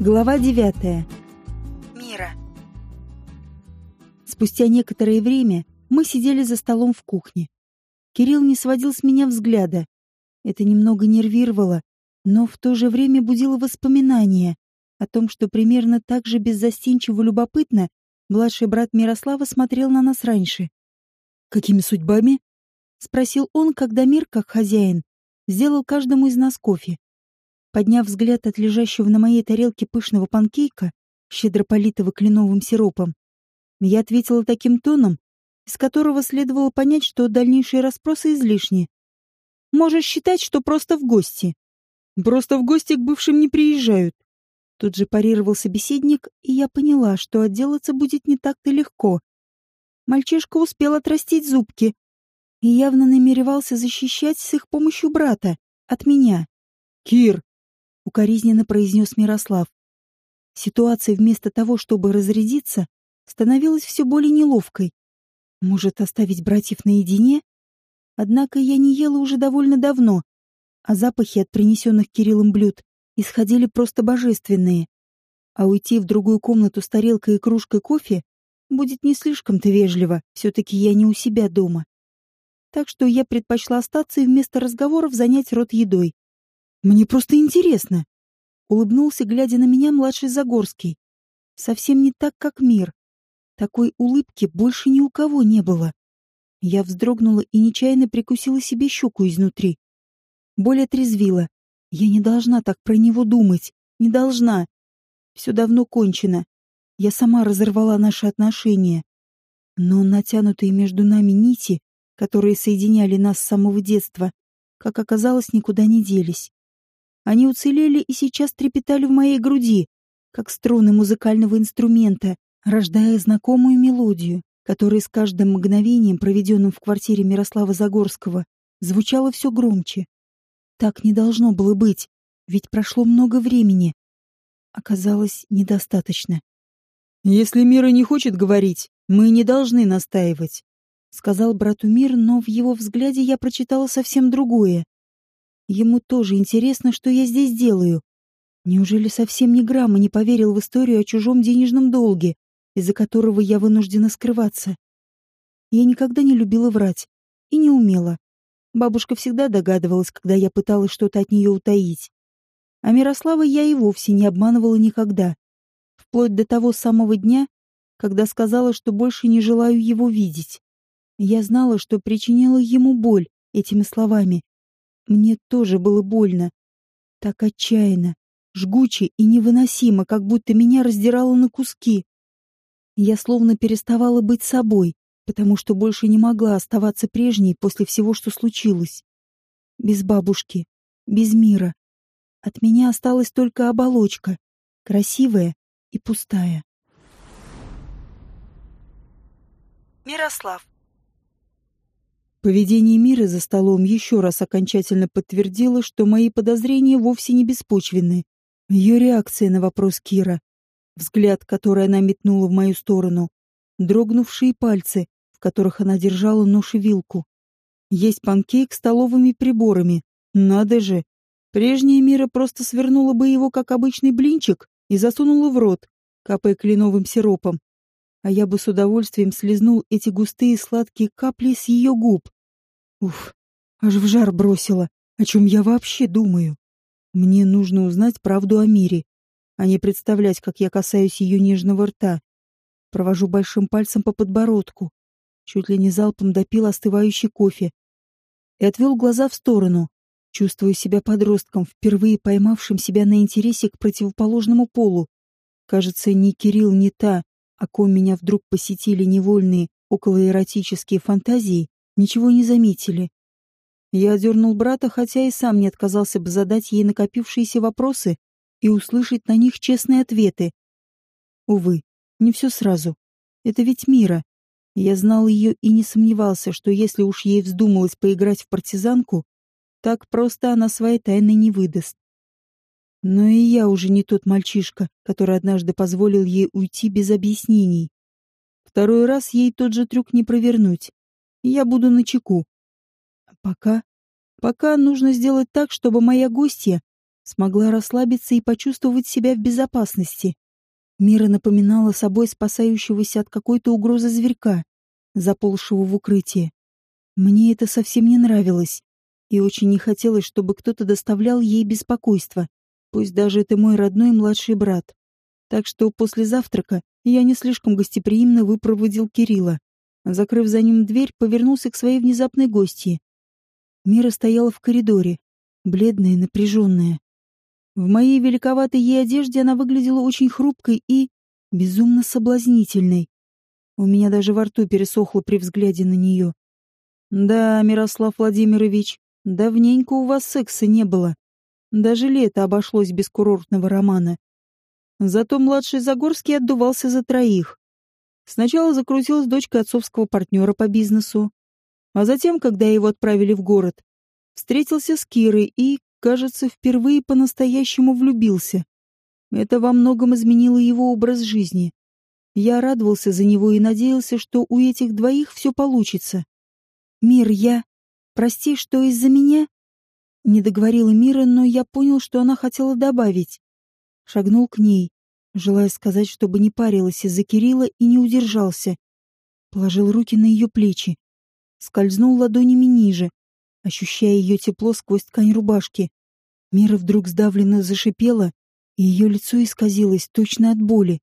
Глава девятая. Мира. Спустя некоторое время мы сидели за столом в кухне. Кирилл не сводил с меня взгляда. Это немного нервировало, но в то же время будило воспоминания о том, что примерно так же беззастенчиво любопытно младший брат Мирослава смотрел на нас раньше. «Какими судьбами?» — спросил он, когда мир, как хозяин, сделал каждому из нас кофе. Подняв взгляд от лежащего на моей тарелке пышного панкейка, щедро политого кленовым сиропом, я ответила таким тоном, из которого следовало понять, что дальнейшие расспросы излишни. Можешь считать, что просто в гости. Просто в гости к бывшим не приезжают. Тут же парировал собеседник, и я поняла, что отделаться будет не так-то легко. Мальчишка успел отрастить зубки и явно намеревался защищать с их помощью брата от меня. «Кир!» — укоризненно произнес Мирослав. Ситуация вместо того, чтобы разрядиться, становилась все более неловкой. Может, оставить братьев наедине? Однако я не ела уже довольно давно, а запахи от принесенных Кириллом блюд исходили просто божественные. А уйти в другую комнату с тарелкой и кружкой кофе будет не слишком-то вежливо, все-таки я не у себя дома. Так что я предпочла остаться и вместо разговоров занять рот едой. Мне просто интересно. Улыбнулся, глядя на меня, младший Загорский. Совсем не так, как мир. Такой улыбки больше ни у кого не было. Я вздрогнула и нечаянно прикусила себе щеку изнутри. Боль отрезвила. Я не должна так про него думать. Не должна. Все давно кончено. Я сама разорвала наши отношения. Но натянутые между нами нити, которые соединяли нас с самого детства, как оказалось, никуда не делись. Они уцелели и сейчас трепетали в моей груди, как струны музыкального инструмента, рождая знакомую мелодию, которая с каждым мгновением, проведенным в квартире Мирослава Загорского, звучала все громче. Так не должно было быть, ведь прошло много времени. Оказалось, недостаточно. «Если Мира не хочет говорить, мы не должны настаивать», — сказал брату Мир, но в его взгляде я прочитала совсем другое. Ему тоже интересно, что я здесь делаю. Неужели совсем ни грамма не поверил в историю о чужом денежном долге, из-за которого я вынуждена скрываться? Я никогда не любила врать и не умела. Бабушка всегда догадывалась, когда я пыталась что-то от нее утаить. А Мирослава я и вовсе не обманывала никогда. Вплоть до того самого дня, когда сказала, что больше не желаю его видеть. Я знала, что причинила ему боль этими словами, мне тоже было больно. Так отчаянно, жгуче и невыносимо, как будто меня раздирало на куски. Я словно переставала быть собой, потому что больше не могла оставаться прежней после всего, что случилось. Без бабушки, без мира. От меня осталась только оболочка, красивая и пустая. Мирослав. Поведение мира за столом еще раз окончательно подтвердило, что мои подозрения вовсе не беспочвенны. Ее реакция на вопрос Кира, взгляд, который она метнула в мою сторону, дрогнувшие пальцы, в которых она держала нож и вилку. Есть панкейк столовыми приборами. Надо же! Прежняя Мира просто свернула бы его, как обычный блинчик, и засунула в рот, капая кленовым сиропом а я бы с удовольствием слезнул эти густые сладкие капли с ее губ. Уф, аж в жар бросила. О чем я вообще думаю? Мне нужно узнать правду о мире, а не представлять, как я касаюсь ее нежного рта. Провожу большим пальцем по подбородку. Чуть ли не залпом допил остывающий кофе. И отвел глаза в сторону. Чувствую себя подростком, впервые поймавшим себя на интересе к противоположному полу. Кажется, ни Кирилл, ни та, о ком меня вдруг посетили невольные околоэротические фантазии, ничего не заметили. Я одернул брата, хотя и сам не отказался бы задать ей накопившиеся вопросы и услышать на них честные ответы. Увы, не все сразу. Это ведь Мира. Я знал ее и не сомневался, что если уж ей вздумалось поиграть в партизанку, так просто она свои тайны не выдаст. Но и я уже не тот мальчишка, который однажды позволил ей уйти без объяснений. Второй раз ей тот же трюк не провернуть. Я буду на чеку. А пока... Пока нужно сделать так, чтобы моя гостья смогла расслабиться и почувствовать себя в безопасности. Мира напоминала собой спасающегося от какой-то угрозы зверька, заползшего в укрытие. Мне это совсем не нравилось, и очень не хотелось, чтобы кто-то доставлял ей беспокойство, пусть даже это мой родной младший брат. Так что после завтрака я не слишком гостеприимно выпроводил Кирилла. Закрыв за ним дверь, повернулся к своей внезапной гостье. Мира стояла в коридоре, бледная, напряженная. В моей великоватой ей одежде она выглядела очень хрупкой и безумно соблазнительной. У меня даже во рту пересохло при взгляде на нее. «Да, Мирослав Владимирович, давненько у вас секса не было. Даже лето обошлось без курортного романа. Зато младший Загорский отдувался за троих. Сначала закрутилась дочка отцовского партнера по бизнесу, а затем, когда его отправили в город, встретился с Кирой и, кажется, впервые по-настоящему влюбился. Это во многом изменило его образ жизни. Я радовался за него и надеялся, что у этих двоих все получится. «Мир, я... Прости, что из-за меня...» Не договорила Мира, но я понял, что она хотела добавить. Шагнул к ней, желая сказать, чтобы не парилась из-за Кирилла и не удержался. Положил руки на ее плечи. Скользнул ладонями ниже, ощущая ее тепло сквозь ткань рубашки. Мира вдруг сдавленно зашипела, и ее лицо исказилось точно от боли.